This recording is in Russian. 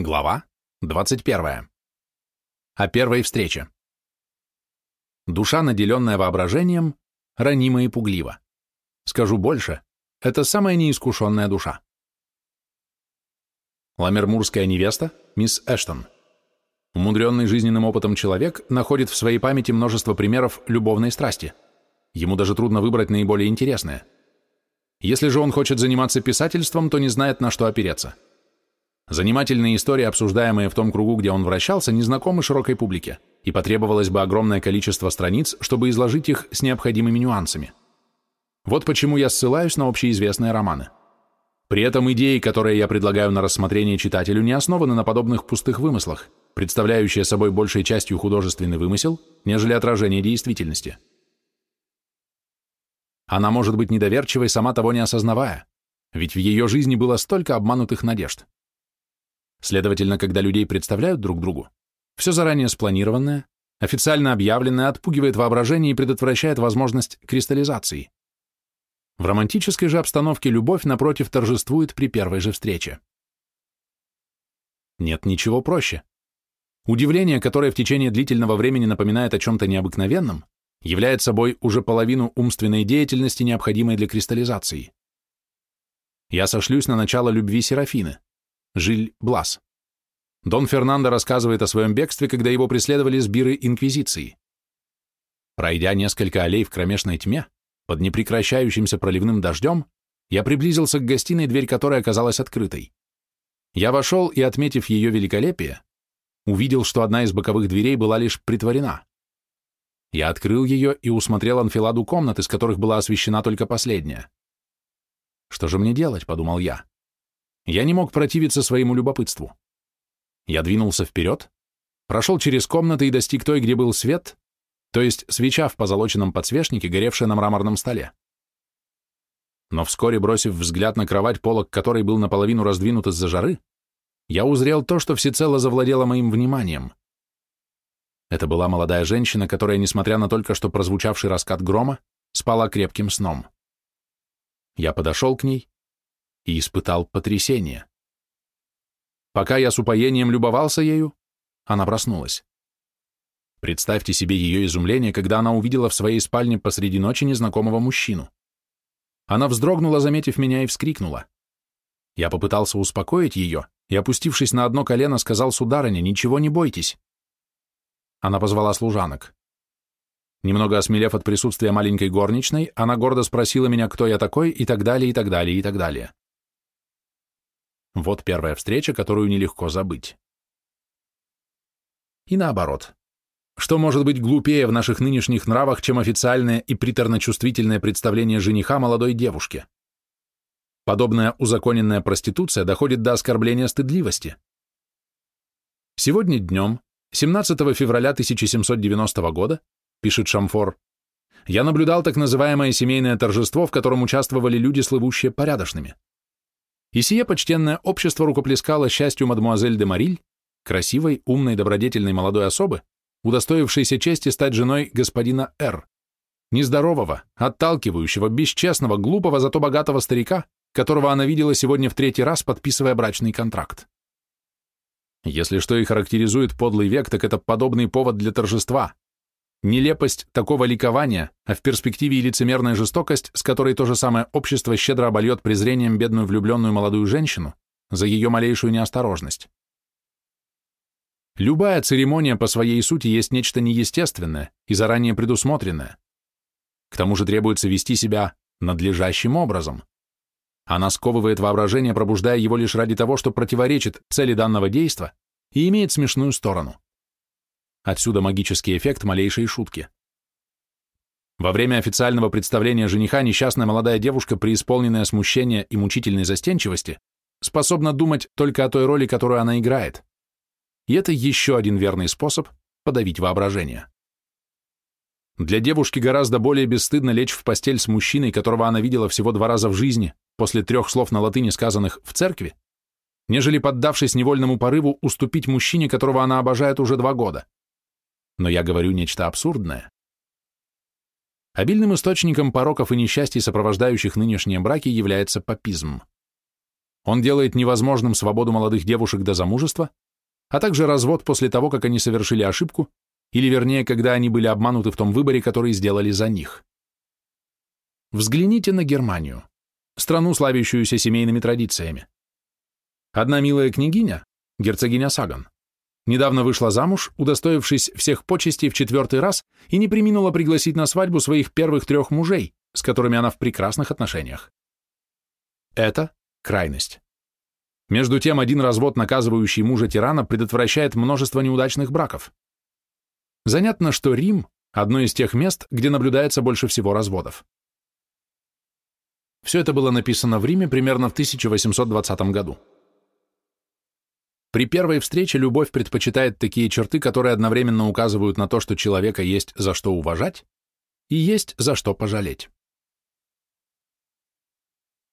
Глава 21. О первой встрече. Душа, наделенная воображением, ранима и пуглива. Скажу больше, это самая неискушенная душа. Ламермурская невеста, мисс Эштон. Умудренный жизненным опытом человек находит в своей памяти множество примеров любовной страсти. Ему даже трудно выбрать наиболее интересное. Если же он хочет заниматься писательством, то не знает, на что опереться – Занимательные истории, обсуждаемые в том кругу, где он вращался, не знакомы широкой публике, и потребовалось бы огромное количество страниц, чтобы изложить их с необходимыми нюансами. Вот почему я ссылаюсь на общеизвестные романы. При этом идеи, которые я предлагаю на рассмотрение читателю, не основаны на подобных пустых вымыслах, представляющие собой большей частью художественный вымысел, нежели отражение действительности. Она может быть недоверчивой, сама того не осознавая, ведь в ее жизни было столько обманутых надежд. Следовательно, когда людей представляют друг другу, все заранее спланированное, официально объявленное отпугивает воображение и предотвращает возможность кристаллизации. В романтической же обстановке любовь, напротив, торжествует при первой же встрече. Нет ничего проще. Удивление, которое в течение длительного времени напоминает о чем-то необыкновенном, является собой уже половину умственной деятельности, необходимой для кристаллизации. Я сошлюсь на начало любви Серафины. Жиль Блас. Дон Фернандо рассказывает о своем бегстве, когда его преследовали сбиры Инквизиции. Пройдя несколько аллей в кромешной тьме, под непрекращающимся проливным дождем, я приблизился к гостиной, дверь которой оказалась открытой. Я вошел и, отметив ее великолепие, увидел, что одна из боковых дверей была лишь притворена. Я открыл ее и усмотрел анфиладу комнат, из которых была освещена только последняя. «Что же мне делать?» — подумал я. Я не мог противиться своему любопытству. Я двинулся вперед, прошел через комнаты и достиг той, где был свет, то есть свеча в позолоченном подсвечнике, горевшая на мраморном столе. Но вскоре, бросив взгляд на кровать, полок которой был наполовину раздвинут из-за жары, я узрел то, что всецело завладело моим вниманием. Это была молодая женщина, которая, несмотря на только что прозвучавший раскат грома, спала крепким сном. Я подошел к ней, и испытал потрясение. Пока я с упоением любовался ею, она проснулась. Представьте себе ее изумление, когда она увидела в своей спальне посреди ночи незнакомого мужчину. Она вздрогнула, заметив меня, и вскрикнула. Я попытался успокоить ее и, опустившись на одно колено, сказал сударыне, ничего не бойтесь. Она позвала служанок. Немного осмелев от присутствия маленькой горничной, она гордо спросила меня, кто я такой, и так далее, и так далее, и так далее. Вот первая встреча, которую нелегко забыть. И наоборот. Что может быть глупее в наших нынешних нравах, чем официальное и приторно-чувствительное представление жениха молодой девушке? Подобная узаконенная проституция доходит до оскорбления стыдливости. Сегодня днем, 17 февраля 1790 года, пишет Шамфор, я наблюдал так называемое семейное торжество, в котором участвовали люди, слывущие порядочными. И сие почтенное общество рукоплескало счастью мадмуазель де Мариль, красивой, умной, добродетельной молодой особы, удостоившейся чести стать женой господина Р. Нездорового, отталкивающего, бесчестного, глупого, зато богатого старика, которого она видела сегодня в третий раз, подписывая брачный контракт. Если что и характеризует подлый век, так это подобный повод для торжества, Нелепость такого ликования, а в перспективе и лицемерная жестокость, с которой то же самое общество щедро обольет презрением бедную влюбленную молодую женщину за ее малейшую неосторожность. Любая церемония по своей сути есть нечто неестественное и заранее предусмотренное. К тому же требуется вести себя надлежащим образом. Она сковывает воображение, пробуждая его лишь ради того, что противоречит цели данного действа и имеет смешную сторону. Отсюда магический эффект малейшей шутки. Во время официального представления жениха несчастная молодая девушка, преисполненная смущения и мучительной застенчивости, способна думать только о той роли, которую она играет. И это еще один верный способ подавить воображение. Для девушки гораздо более бесстыдно лечь в постель с мужчиной, которого она видела всего два раза в жизни, после трех слов на латыни, сказанных в церкви, нежели, поддавшись невольному порыву, уступить мужчине, которого она обожает уже два года но я говорю нечто абсурдное. Обильным источником пороков и несчастий, сопровождающих нынешние браки, является папизм. Он делает невозможным свободу молодых девушек до замужества, а также развод после того, как они совершили ошибку, или вернее, когда они были обмануты в том выборе, который сделали за них. Взгляните на Германию, страну, славящуюся семейными традициями. Одна милая княгиня, герцогиня Саган, недавно вышла замуж, удостоившись всех почестей в четвертый раз и не приминула пригласить на свадьбу своих первых трех мужей, с которыми она в прекрасных отношениях. Это крайность. Между тем, один развод, наказывающий мужа-тирана, предотвращает множество неудачных браков. Занятно, что Рим – одно из тех мест, где наблюдается больше всего разводов. Все это было написано в Риме примерно в 1820 году. При первой встрече любовь предпочитает такие черты, которые одновременно указывают на то, что человека есть за что уважать и есть за что пожалеть.